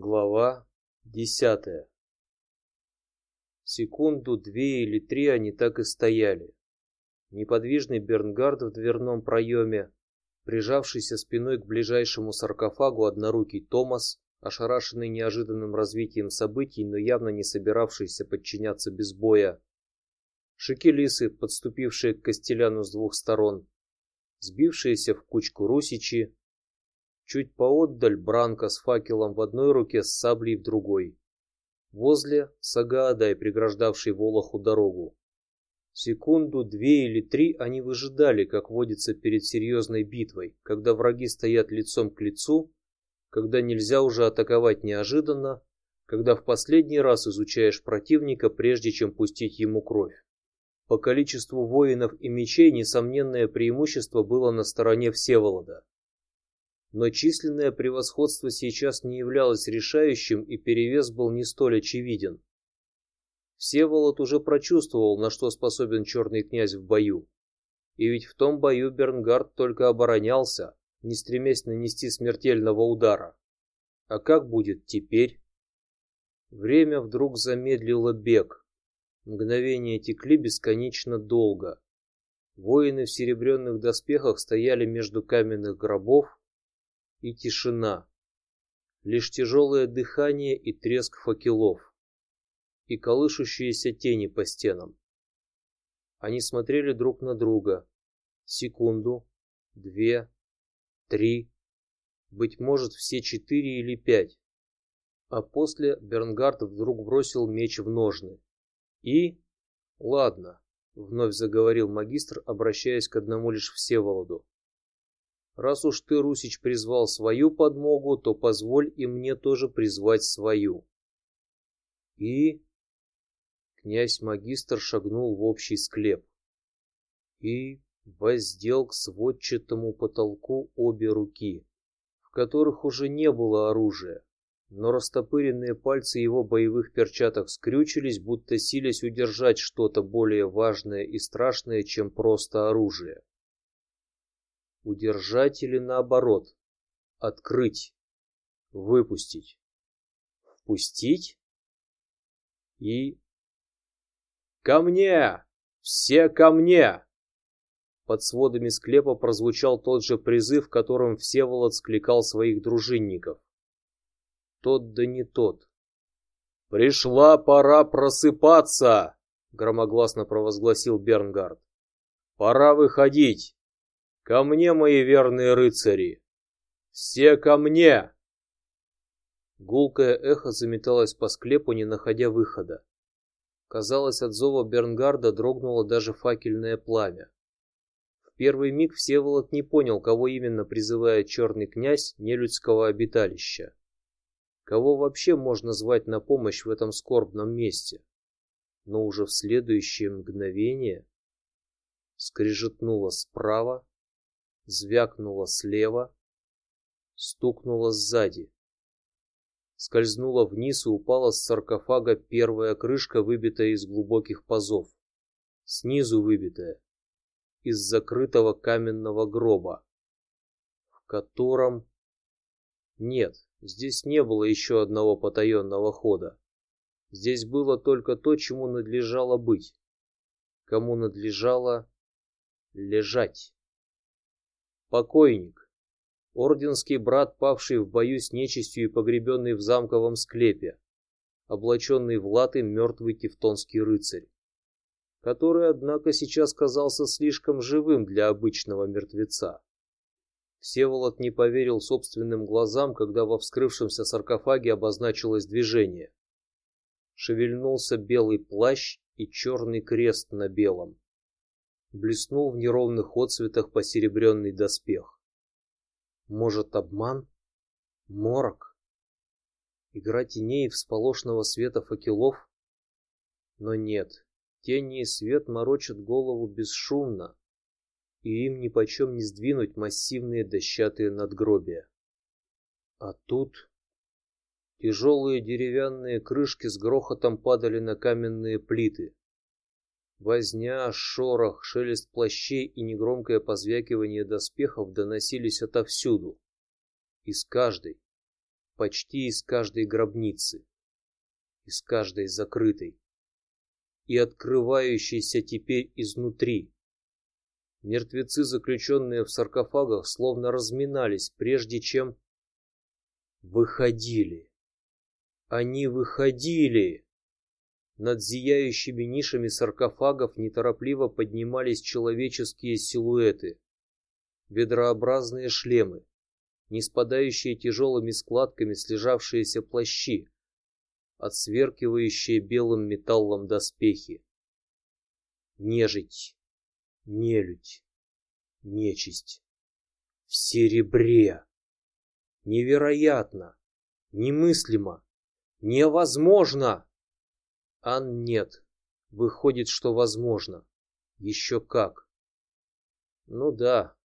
Глава десятая. Секунду, две или три они так и стояли. Неподвижный Бернгард в дверном проеме, прижавшийся спиной к ближайшему саркофагу однорукий Томас, ошарашенный неожиданным развитием событий, но явно не собиравшийся подчиняться без боя. Шекелисы, подступившие к Костеляну с двух сторон, сбившиеся в кучку русичи, Чуть поотдаль Бранко с факелом в одной руке, с саблей в другой. Возле Сагаадай, преграждавший Волоху дорогу. Секунду, две или три они выжидали, как водится перед серьезной битвой, когда враги стоят лицом к лицу, когда нельзя уже атаковать неожиданно, когда в последний раз изучаешь противника, прежде чем пустить ему кровь. По количеству воинов и мечей несомненное преимущество было на стороне Всеволода. Но численное превосходство сейчас не являлось решающим, и перевес был не столь очевиден. Всеволод уже прочувствовал, на что способен черный князь в бою, и ведь в том бою Бернгард только оборонялся, не стремясь нанести смертельного удара. А как будет теперь? Время вдруг замедлило бег. Мгновения текли бесконечно долго. Воины в серебряных доспехах стояли между каменных гробов, и тишина, лишь тяжелое дыхание и треск факелов и колышущиеся тени по стенам. Они смотрели друг на друга секунду, две, три, быть может все четыре или пять, а после Бернгард вдруг бросил меч в ножны и, ладно, вновь заговорил магистр, обращаясь к одному лишь Всеволоду. Раз уж ты, Русич, призвал свою подмогу, то позволь и мне тоже призвать свою. И князь-магистр шагнул в общий склеп и воздел к сводчатому потолку обе руки, в которых уже не было оружия, но растопыренные пальцы его боевых перчаток скрючились, будто силясь удержать что-то более важное и страшное, чем просто оружие удержать или наоборот, открыть, выпустить, впустить и ко мне, все ко мне. Под сводами склепа прозвучал тот же призыв, которым Всеволод скликал своих дружинников. Тот да не тот. Пришла пора просыпаться, громогласно провозгласил Бернгард. Пора выходить. Ко мне, мои верные рыцари! Все ко мне! Гулкое эхо заметалось по склепу, не находя выхода. Казалось, от зова Бернгарда дрогнуло даже факельное пламя. В первый миг Всеволод не понял, кого именно призывает черный князь нелюдского обиталища. Кого вообще можно звать на помощь в этом скорбном месте? Но уже в следующее мгновение скрежетнуло справа, звякнуло слева, стукнуло сзади, скользнула вниз и упала с саркофага первая крышка, выбитая из глубоких пазов, снизу выбитая из закрытого каменного гроба, в котором нет, здесь не было еще одного потаенного хода. Здесь было только то, чему надлежало быть, кому надлежало лежать. Покойник, орденский брат, павший в бою с нечистью и погребенный в замковом склепе, облаченный в латы мертвый тевтонский рыцарь, который, однако, сейчас казался слишком живым для обычного мертвеца. Всеволод не поверил собственным глазам, когда во вскрывшемся саркофаге обозначилось движение. Шевельнулся белый плащ и черный крест на белом блеснул в неровных отсветах посеребренный доспех. Может, обман? Морок? Игра теней всполошного света факелов? Но нет, тени и свет морочат голову бесшумно, и им ни почем не сдвинуть массивные дощатые надгробия. А тут тяжелые деревянные крышки с грохотом падали на каменные плиты. Возня, шорох, шелест плащей и негромкое позвякивание доспехов доносились отовсюду, из каждой, почти из каждой гробницы, из каждой закрытой и открывающейся теперь изнутри. Мертвецы, заключенные в саркофагах, словно разминались, прежде чем выходили. Они выходили. Над зияющими нишами саркофагов неторопливо поднимались человеческие силуэты, ведрообразные шлемы, не спадающие тяжелыми складками слежавшиеся плащи, отсверкивающие белым металлом доспехи. Нежить, нелюдь, нечисть в серебре. Невероятно, немыслимо, невозможно. Ан нет. Выходит, что возможно. Еще как. Ну да.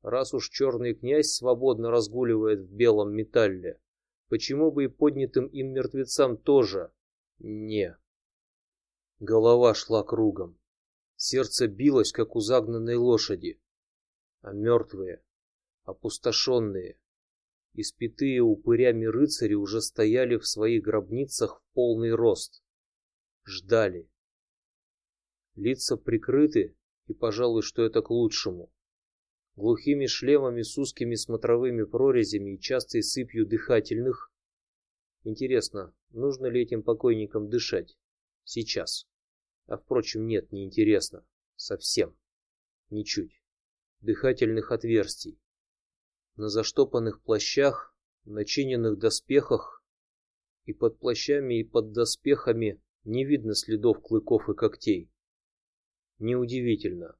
Раз уж черный князь свободно разгуливает в белом металле, почему бы и поднятым им мертвецам тоже не? Голова шла кругом, сердце билось, как у загнанной лошади, а мертвые, опустошенные, испитые упырями рыцари уже стояли в своих гробницах в полный рост, ждали. Лица прикрыты, и, пожалуй, что это к лучшему. Глухими шлемами с узкими смотровыми прорезями и частой сыпью дыхательных. Интересно, нужно ли этим покойникам дышать сейчас? А впрочем, нет, не интересно, совсем, ничуть. Дыхательных отверстий на заштопанных плащах, начиненных доспехах, и под плащами и под доспехами не видно следов клыков и когтей. Неудивительно.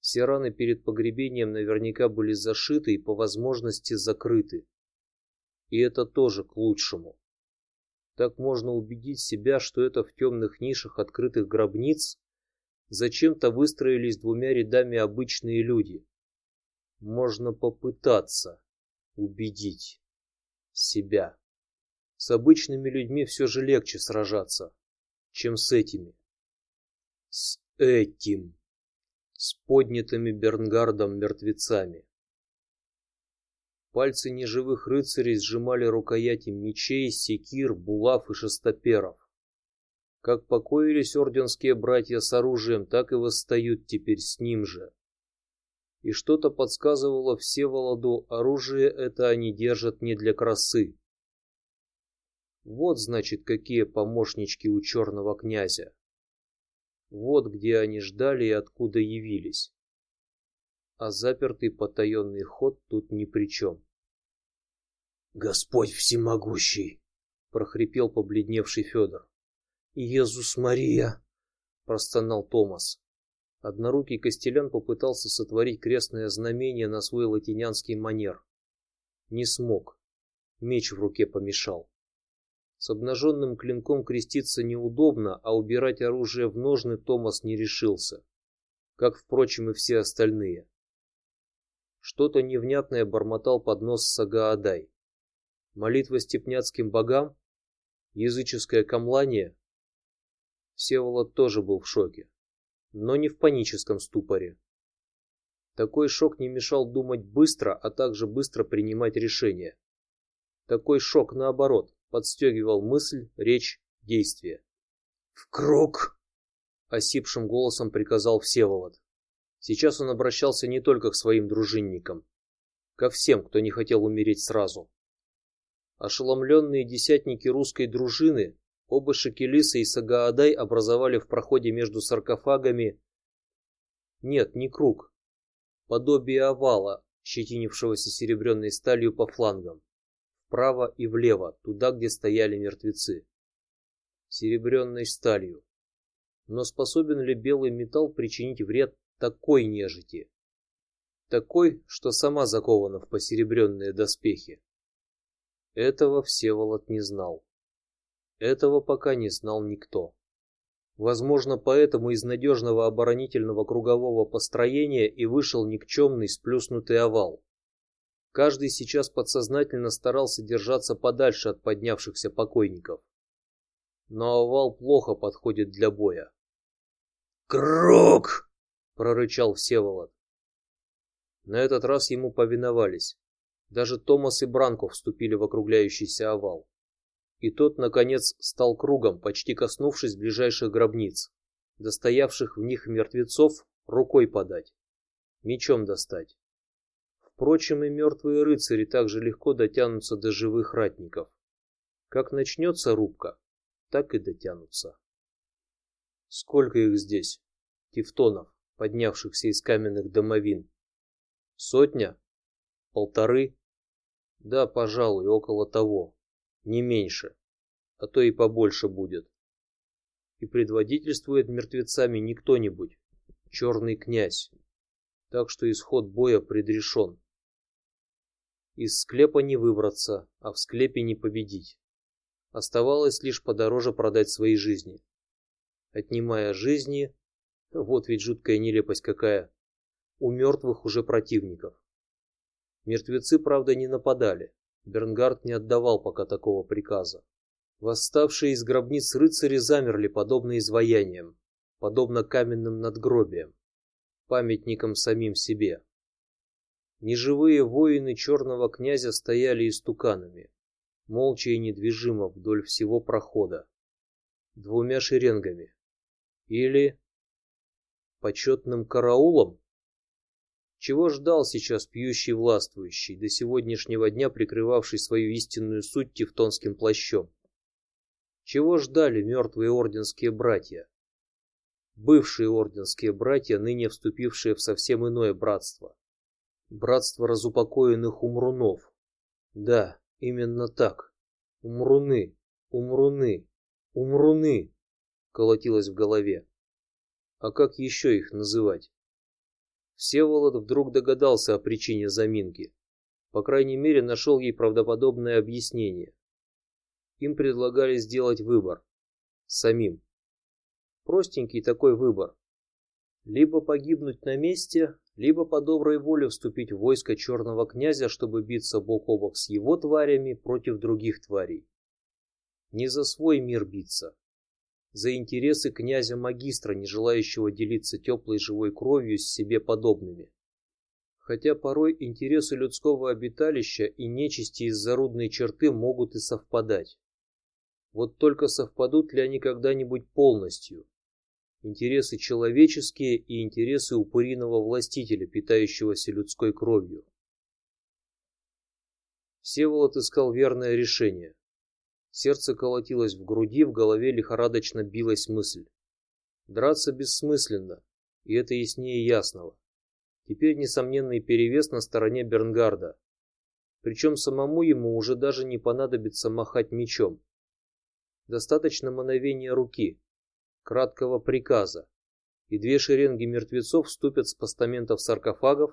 Все раны перед погребением наверняка были зашиты и по возможности закрыты. И это тоже к лучшему. Так можно убедить себя, что это в темных нишах открытых гробниц зачем-то выстроились двумя рядами обычные люди. Можно попытаться убедить себя. С обычными людьми все же легче сражаться, чем с этими. С этим, с поднятыми Бернгардом мертвецами. Пальцы неживых рыцарей сжимали рукояти мечей, секир, булав и шестоперов. Как покоились орденские братья с оружием, так и восстают теперь с ним же и что-то подсказывало Всеволоду, оружие это они держат не для красы. Вот значит, какие помощнички у черного князя. Вот где они ждали и откуда явились. А запертый потаенный ход тут ни при чем. Господь всемогущий, прохрипел побледневший Федор. Иисус Мария, простонал Томас. Однорукий Костелян попытался сотворить крестное знамение на свой латинянский манер. Не смог. Меч в руке помешал. С обнаженным клинком креститься неудобно, а убирать оружие в ножны Томас не решился, как, впрочем, и все остальные. Что-то невнятное бормотал под нос Сагаадай. Молитва степняцким богам, языческое камлание. Всеволод тоже был в шоке но не в паническом ступоре. Такой шок не мешал думать быстро, а также быстро принимать решения. Такой шок, наоборот, подстегивал мысль, речь, действие. В круг, осипшим голосом приказал Всеволод. Сейчас он обращался не только к своим дружинникам, ко всем, кто не хотел умереть сразу. Ошеломленные десятники русской дружины Оба Шекелиса и Сагаадай образовали в проходе между саркофагами нет, не круг, подобие овала, щетинившегося серебряной сталью по флангам, вправо и влево, туда, где стояли мертвецы. Серебряной сталью. Но способен ли белый металл причинить вред такой нежити? Такой, что сама закована в посеребренные доспехи. Этого Всеволод не знал. Этого пока не знал никто. Возможно, поэтому из надежного оборонительного кругового построения и вышел никчемный сплюснутый овал. Каждый сейчас подсознательно старался держаться подальше от поднявшихся покойников. Но овал плохо подходит для боя. Круг! прорычал Всеволод. На этот раз ему повиновались. Даже Томас и Бранко вступили в округляющийся овал, и тот наконец стал кругом, почти коснувшись ближайших гробниц, достоявших в них мертвецов рукой подать, мечом достать. Впрочем, и мертвые рыцари так же легко дотянутся до живых ратников. Как начнется рубка, так и дотянутся. Сколько их здесь, тевтонов, поднявшихся из каменных домовин? Сотня? Полторы? Да, пожалуй, около того, не меньше, а то и побольше будет. И предводительствует мертвецами не кто-нибудь, черный князь, так что исход боя предрешен. Из склепа не выбраться, а в склепе не победить. Оставалось лишь подороже продать свои жизни. Отнимая жизни, вот ведь жуткая нелепость какая, у мертвых уже противников. Мертвецы, правда, не нападали. Бернгард не отдавал пока такого приказа. Восставшие из гробниц рыцари замерли, подобно изваяниям, подобно каменным надгробиям, памятникам самим себе. Неживые воины черного князя стояли истуканами, молча и недвижимо вдоль всего прохода, двумя шеренгами, или почетным караулом. Чего ждал сейчас пьющий властвующий, до сегодняшнего дня прикрывавший свою истинную суть тевтонским плащом? Чего ждали мертвые орденские братья? Бывшие орденские братья, ныне вступившие в совсем иное братство, братство разупокоенных умрунов. Да, именно так. Умруны, умруны, умруны, колотилось в голове. А как еще их называть? Всеволод вдруг догадался о причине заминки. По крайней мере, нашел ей правдоподобное объяснение. Им предлагали сделать выбор самим. Простенький такой выбор: либо погибнуть на месте, либо по доброй воле вступить в войско черного князя, чтобы биться бок о бок с его тварями против других тварей. Не за свой мир биться, за интересы князя магистра, не желающего делиться теплой живой кровью с себе подобными. Хотя порой интересы людского обиталища и нечисти из зарудной черты могут и совпадать. Вот только совпадут ли они когда-нибудь полностью? Интересы человеческие и интересы упыриного властителя, питающегося людской кровью. Всеволод искал верное решение. Сердце колотилось в груди, в голове лихорадочно билась мысль: драться бессмысленно, и это яснее ясного. Теперь несомненный перевес на стороне Бернгарда. Причем самому ему уже даже не понадобится махать мечом. Достаточно мановения руки, краткого приказа, и две шеренги мертвецов вступят с постаментов саркофагов,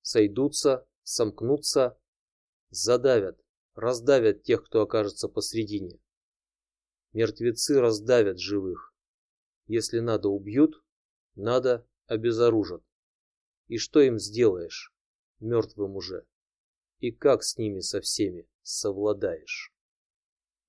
сойдутся, сомкнутся, задавят раздавят тех, кто окажется посредине. Мертвецы раздавят живых. Если надо, убьют, надо обезоружат. И что им сделаешь, мертвым уже? И как с ними со всеми совладаешь?